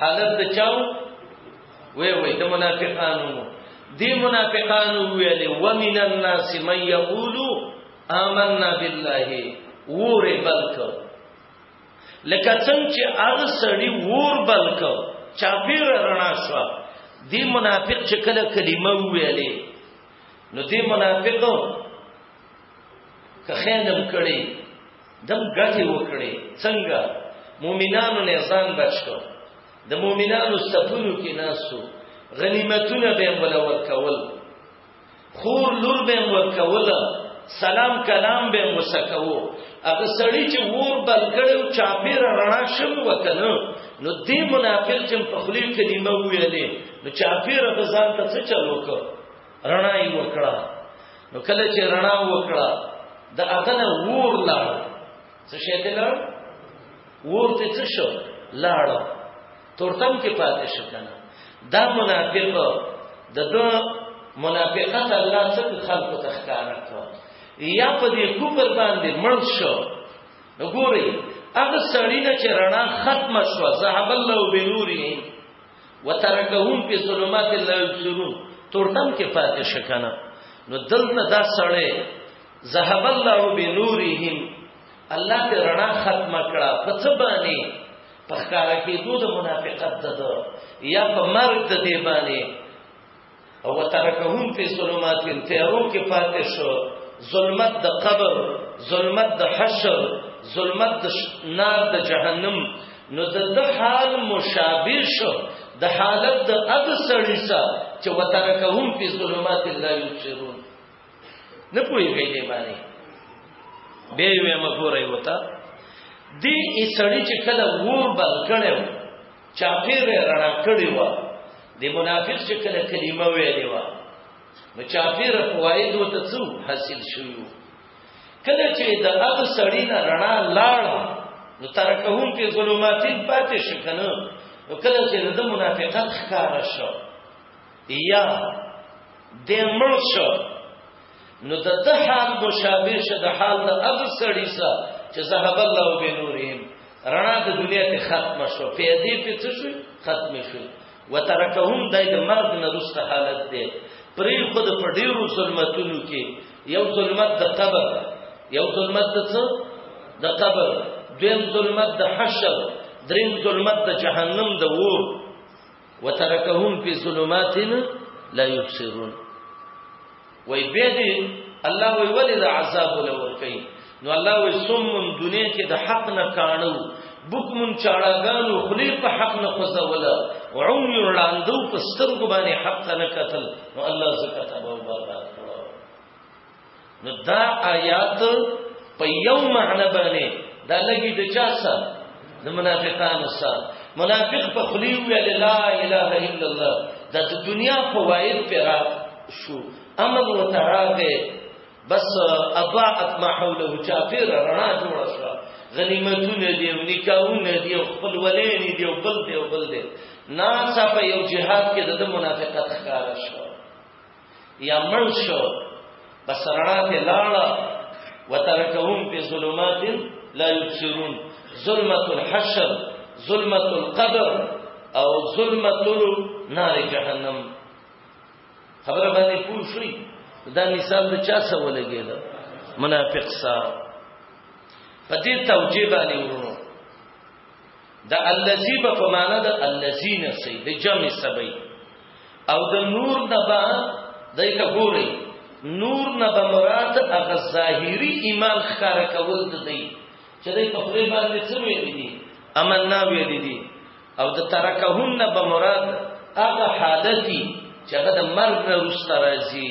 حالت د چاو وې وې د منافقانو دې منافقانو ویلې ومن الناس من یقول آمنا بالله ور بلک لکه څنګه چې هغه سړی ور بلک چا پیر رڼا شو دې منافق چې کله کلمه ویلې نو دې منافق که خیانم کړي دم ګټي وکړي څنګه مؤمنانو نه ځان بچ کړ د مؤمنانو صفونو کې ناسو غنیمتونه به ول ورکول خور لور به ورکول سلام کلام به مسکو هغه سړی چې ور بل کړو چاپیر رڼا شم وکنه نو دې منافق چې په خلی کلمه ویلې نو چاپیر به ځان ته څه چلو کړ رڼا یې وکړه نو کله چې رڼا وکړه د اغنه ور لاړ څه شي ته لاړ ور ته څه شو لاړ تورتم کې پاتې شو کنه دا منافق د دو منافقت الله څخه خلقو تخکارا کو یا په دې کوپر باندې مړ شو نو ګوري هغه سړی نه چې رڼا ختمه شو ذهب الله بنوره وترکهم فی ظلمات لا یبصرون تورتم کې پاتې شکنه نو دلته دا سړی ذهب الله بنورهم الله ته رڼا ختمه کړه په څه باندې په ښکارا کې دوه منافقت ده یا په مرګ د دې باندې او وترکهم فی ظلمات تیارو کې پاتې شو ظلمت د قبر ظلمت د حشر ظلمت د نار د جهنم نو د حال مشابه شو د حالت د اګ سړی سره چې وترکهم فی ظلمات لا یبصرون نه پوهیږي دی باندې به یې مګورای وتا دی ای سړی چې کله ور بل کړو چاپېره یې رڼا کړې وه. دې منافق چې کله کلمه ویلې وه، نو چاپېره فواید ورته څه حاصل شوي وو. کله چې د هغه سړي نه رڼا لاړه، نو ترکهم فی ظلمات پاتې شو که نه؟ نو کله چې د منافقت ښکاره شو، یا دی مړ شو، نو د ده حال مشابه شه د حال د هغه سړي سره چې ذهب الله بنورهم رڼا د دنیا ته ختمه شو پیدې په څه شو ختمه شو وترکهم دای د مرګ نه رسته حالت دی پرې خود په ډیرو ظلمتونو کې یو ظلمت د قبر یو ظلمت د څه د قبر دویم ظلمت د حشر دریم ظلمت د جهنم د ور وترکهم فی ظلمات لا یبصرون وای به دې الله وی ولې د عذاب لور کوي نو الله وی سم دنیا کې د حق نه کانو بکمن چاړهګانو خلی په حق نه خوځوله عمي وړاندو په سترګو باندې حق نه قتل نو الله زکات او برباد کړو نو دا آیات په یو معنی باندې دا لګي د چا سره د منافقانو سره منافق په خلی ویل لا اله الا الله دا د دنیا فواید پر شو امر وتراغه بس اضاعت ما حوله چاپیر رڼا جوړ شو غنیمتونه دی او نکاحونه دی او خپل ولین دی او بل دی او بل دی ناڅاپه یو جهاد کې د منافقت ښکار شو یا مړ شو بس رڼا ته لاړه وترکهم فی ظلمات لا یبصرون ظلمت الحشر ظلمت القبر او ظلمت نار جهنم خبره باندې پوه شئ دا مثال د چا سره ولګید منافق سره په دې توجیه باندې ورونو د الذی به په معنا د الذین سی د جمع سبی او د نور نبا دای کا ګوري نور نبا مراد هغه ظاهری ایمان ښکار کول د دی چې د په خپل باندې څه ویل دي امنا ویل دي او د ترکهن نبا مراد هغه حالتي چې هغه د مرګ نه رسته راځي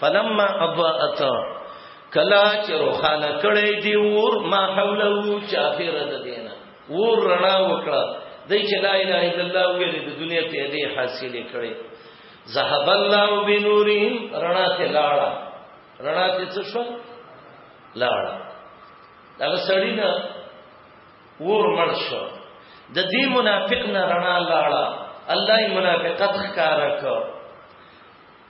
فلما اضاءت کلا چې روخانه کړي دی ور ما حوله چافیر د دینه ور رڼا وکړه د چې لا اله الا الله ویل د دنیا ته دې حاصل کړي ذهب الله بنورهم رڼا ته لاړه رڼا ته څه شو لاړه دا سړی نه ور مړ شو د دې منافق نه رڼا لاړه الله یې منافقت ښکارا کړ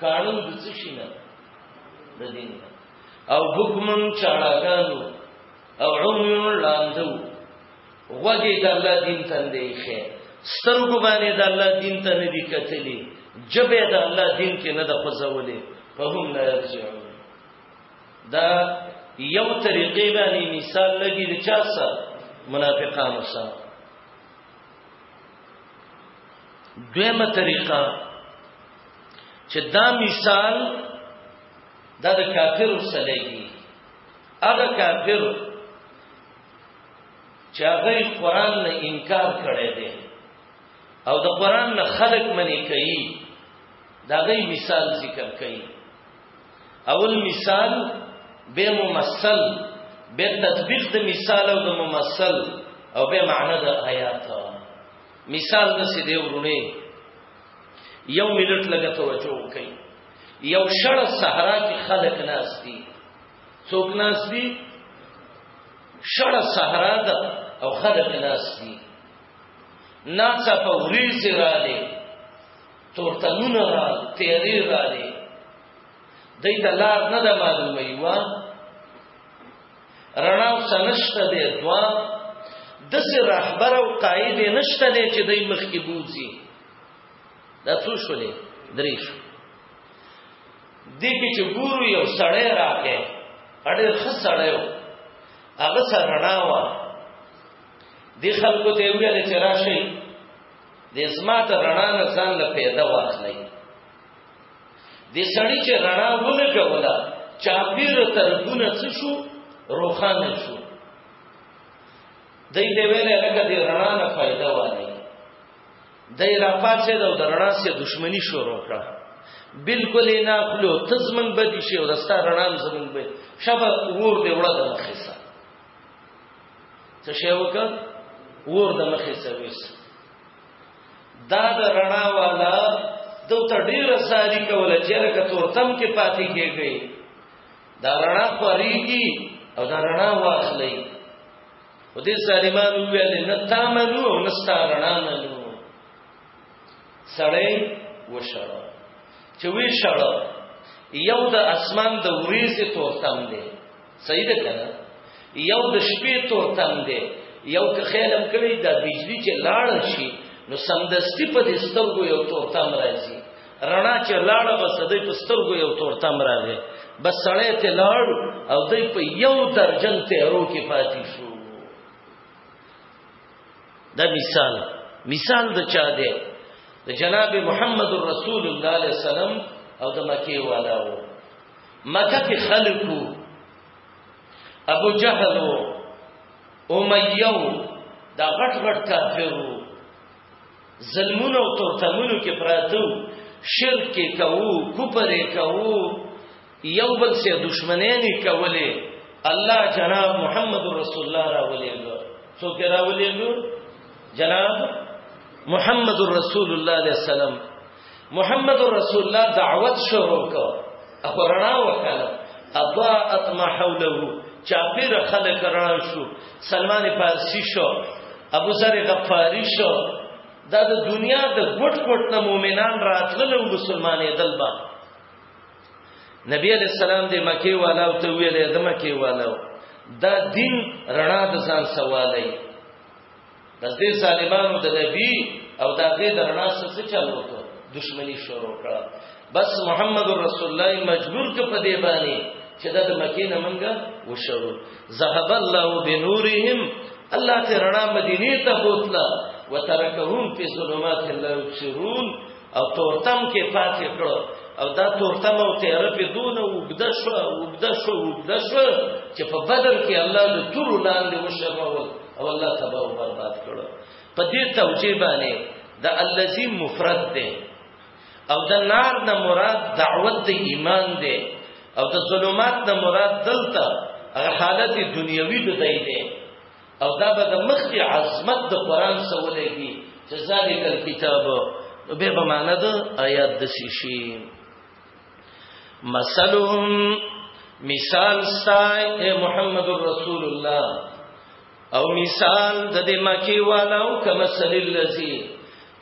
کانون د څه شي نه د دین نه او حکمن چاړهګانو او عمر لاندو وګي د الله دین ته دی ښه سترګو باندې د الله دین ته نه دی کتلی جبه د الله دین کې نه د قزولې په هم نه ارجعون دا یو طریقې باندې مثال لګي د چا سره منافقانو سره دویمه طریقه چې دا مثال دا د کافر سلېږي هغه کافر چې هغه قران نه انکار کړي دي او د قران نه خلق منی کوي دا غي مثال ذکر کوي اول مثال به ممثل به تطبیق د مثال او د ممثل او به معنی د آیات مثال د سیدی ورونه یو منټ لګه توجه وکړئ یو شړ صحرا کې خلک ناس دي څوک ناس دي شړ صحرا ده او خلک ناس دي ناڅه په وریځ رااله تورتنونه را تیری رااله دای ته لار نه ده معلومه یو رڼا سنشته دی دوا دسه رهبر او قائد نشته دی چې دای مخ کې بوزي دا څو شولې درې شو دې کې چې ګورو یو سړی راکې اړې خ سړی و هغه سره رڼا و دې خلکو ته ویل چې راشي دې زما ته رڼا نه ځان له پیدا واخلې د سړی چې رڼا ولګوله چاپیر ترګونه څه شو روخانه شو دای دی ویلې لکه د رڼا نه فائدہ وایي دای را پاتې دا د رڼا سره دښمنی شروع کړه بالکل نه خپلو تزمن بدی شي او دستا رڼا زمون به شبه ور دی وړه د مخې سره څه شی وکړ ور د مخې سره وېس دا د رڼا والا دوته ډیر ساری کوله چې لکه تورتم کې پاتې کېږي دا رڼا خوريږي او دا رڼا واخلي او دې سالمان ویل نه تا منو او نه ستا رڼا منو سړی وشړو چې وی شړو یو د اسمان د وریځې تورتم دی صحیح ده کنه یو د شپې تور تم دی یو که خیلم کړی دا بجلی چې لاړ شي نو سمدستی په دې سترګو یو تور تم راځي رڼا چې لاړ بس دې په سترګو یو تور تم راځي بس سړی ته لاړ او دې په یو درجن تیرو کې پاتې شو دا مثال مثال د چا دی د جناب محمد رسول الله علیه وسلم او د مکی والاو مکه کې خلکو ابو جهل او امیه دا غټ غټ کافرو ظلمونو او تورتمونو کې پراتو شرک کې کوو کوپر کې کوو یو بل سره دښمنۍ نه کولې الله جناب محمد رسول الله راولې نو څوک راولې نو جناب محمد رسول الله علیه السلام محمد رسول الله دعوت شروع کو اخو رڼا وکړه اضاءت ما حوله چاپیر خلق رڼا شو سلمان فارسی شو ابو ذر غفاری شو دا د دنیا د ګټ ګټ نه مؤمنان راتلل او مسلمانې دلبا نبی علیہ السلام د مکه والا او ته ویلې د مکه والا دا دین رڼا د ځان سوالې بس دې ظالمانو د نبی او دا غي درنا څه چل وکړ دشمنی شروع کړه بس محمد رسول الله مجبور ک په دې باندې چې د مکې نه منګه وشو ذهب الله بنورهم الله ته رڼا مدینه ته بوتله وترکهم فی ظلمات لا یبصرون او تورتم کې پاتې کړ او دا تورتم او تیاره په دون وګد شو وګد شو وګد شو چې په بدر کې الله د تور لاندې وشرمول او الله تبا او برباد کړ په دې توجیه باندې د الذی مفرد ده او د نار نه مراد دعوت د ایمان ده او د ظلمات نه مراد دلته هغه حالت دنیوي د دی ده او دا به د مخکې عظمت د قران سره ولګي چې ذالک الكتاب نو به په معنا د آیات د شیشي مثلهم مثال سای محمد رسول الله او مثال د دې مکی والو کما سل الذی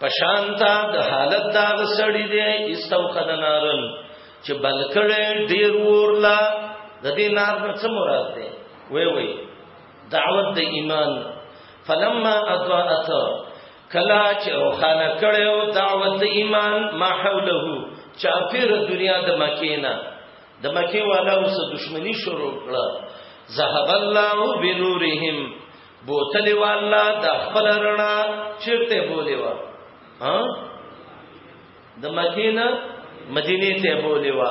پشانتا د حالت دا سړی دی استوقد نارن چې بلکړې ډیر ورلا د دې نار څخه مراد دی وی وی دعوت د ایمان فلما اضاءت کلا چې روخانه کړو دعوت د ایمان ما حوله چاپیر دنیا د مکینا د مکی والا اوس دښمنی شروع کړه ذهب الله بنورهم بوتل والا د خپل رڼا چیرته بولې وا ها د مکینا مدینه ته بولې وا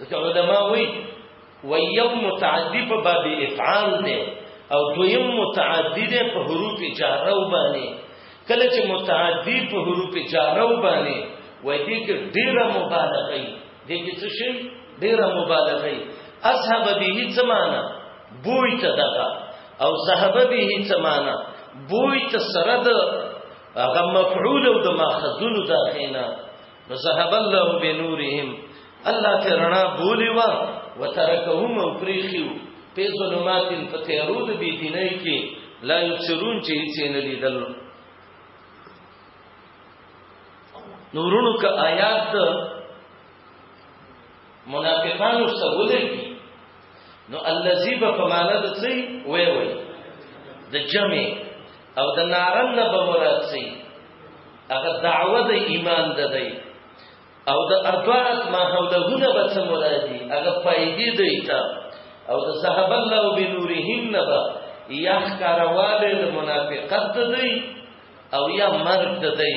ځکه علما وایي و یو متعدی په باب افعال دی او دویم متعدی دی په حروف جاره باندې کله چې متعدی په حروف جاره باندې وای دي کې ډیره مبالغه ای دي کې څه شي ډیره مبالغه ای اصحاب به څه معنا بوی ته دغه او ذهب به څه معنا بوی ته سره د هغه مفعول او د ماخذونو دا خینا نو ذهب الله بنورهم الله ته رڼا بولی و وترکهم او پریخیو په ظلمات په تیارو د بی دیني کې لا یبصرون چې هیڅ نه لیدل نورونو کا آیات منافقانو سره ولګي نو الذي به په معنا د څه وی وی د جمع او د نارن نه به مراد څه هغه دعوه د ایمان ده دی او د اربعات ما حوله نه به څه مرادي هغه پایدې دی تا او د صحاب الله بنورهم نه به یا ښکارواله د منافقت دی او یا مرد دی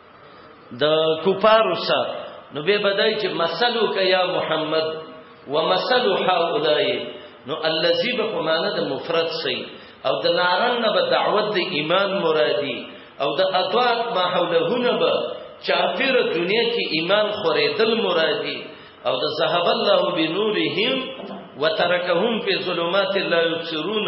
د کوپارو سره نو به بدای چې مسلو ک یا محمد ومسلو هؤلاء نو الذی به په معنی د مفرد سي او د نارن نه به دعوت د ایمان مرادي او د اطاق ما حولهونه به چاپیر دنیا کې ایمان خورېدل مرادي او د ذهب الله بنورهم وترکهم فی ظلمات لا یبصرون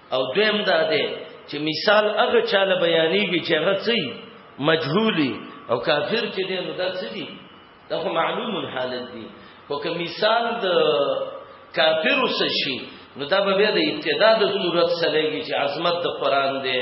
او دویم دا دی چې مثال هغه چاله بیانېږي چې هغه څه مجهولي او کافر چې دی نو دا څه دي دا خو معلوم الحالت دي خو که مثال د کافر وسه شي نو دا به د ابتدا د صورت سره لګي چې عظمت د قران دی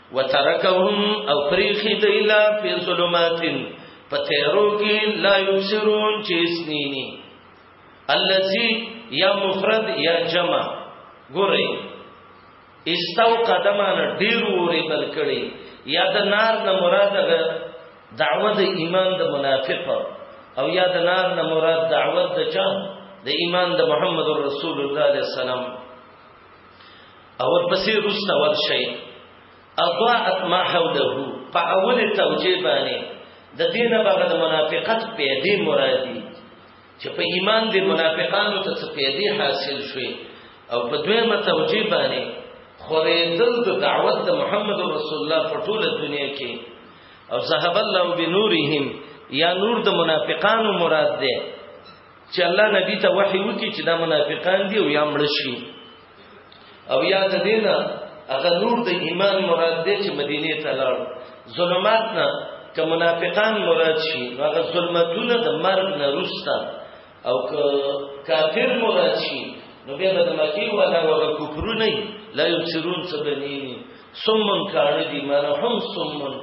وترکهم او پریخی دیلا فی ظلمات پتیرو کی لا یبصرون چیسنینی الذی یا مفرد یا جمع ګورئ استو قدمان ډیر وری بل کړي یا د نار نه مراد دعوت ایمان د منافق او یا د نار نه مراد دعوت د چا د ایمان د محمد رسول الله صلی الله علیه وسلم او پسې روسته ورشي اضاءت ما حوله په اول توجیه باندې د دینه باندې د منافقت پیدې مرادي چې په ایمان دې منافقانو ته څه پیدې حاصل شوي او په دویمه توجیه باندې خورېدل د دعوت د محمد رسول الله په ټوله دنیا کې او ذهب الله بنورهم یا نور د منافقانو مراد ده چې الله نبی ته وحی وکړي چې دا منافقان دي او یا مړ شي او یا د دینه هغه نور د ایمان مراد دی چې مدینه ته لاړ ظلمات نه که منافقان مراد شي هغه ظلمتونه د مرګ نه روستا او که کافر مراد شي نو بیا د مکی ولا او کفر نه لا یبصرون سبنی سمن کانه دی معنی هم سمن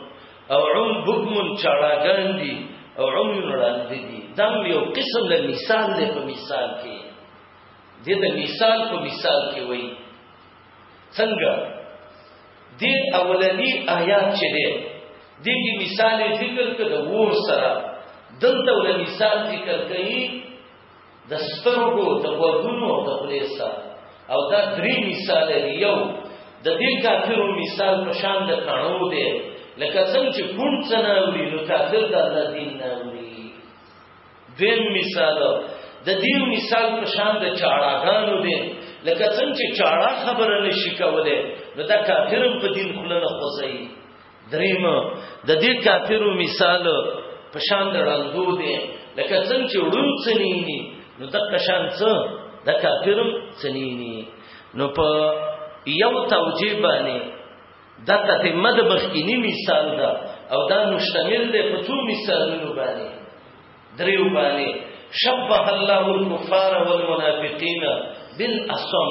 او عم بکمون چاړاګان دي او عم ړاند دي دم یو قسم له مثال دی په مثال کې دې د مثال په مثال کې وای څنګه دې اولنی آیات چې دی دې کې مثال ذکر کړه د ور سره دلته ول مثال ذکر کړي د سترګو د غوږونو او د خولې سره او دا درې مثال دی یو د دې کافرو مثال په شان د کڼو دی لکه څنګه چې کوم څه نه اوري نو کافر د الله دین نه اوري دیم مثال د دې مثال په شان د چاړاګانو دی لکه څنګه چې چاړه خبره نشي کوله نو دا کافرم په دین خلنه خوځي دریم د دې کافرو مثال په شان د رندو دی لکه څنګه چې وړون څنینی نو د قشان څه د کافرم څنینی نو په یو توجیه باندې د تته مد مخکینی مثال دا او دا مشتمل دی په څو مثالونو باندې دریو باندې شبه الله الكفار والمنافقين بالاصم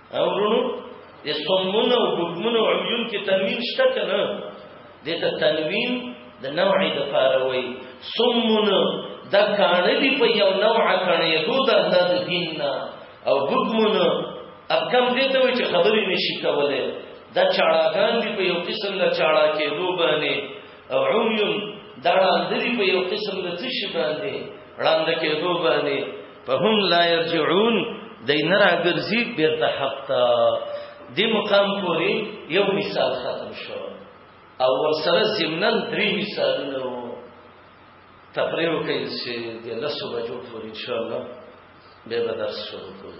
او ورونو د صمون او بکمون او عميون کې تنوين شته کنه دته تنوين د نوع د پاره وي صمون د کانه دی په یو نوع کانه دو د انداز دین نه او بکمون اب کم دته وي چې خبرې نشي کولای د چاړاګان دی په یو قسم له چاړا کې دو باندې او عميون دا لاندې په یو قسم له څه شي باندې وړاندې کې دو باندې فهم لا يرجعون دین را ګرځي بیرته حق ته د مقام پوری یو مثال ختم شو او ورسره زمنن درې مثالونه وو تقریر کوي چې د لسو بجو پورې ان شاء الله به درس شروع کوو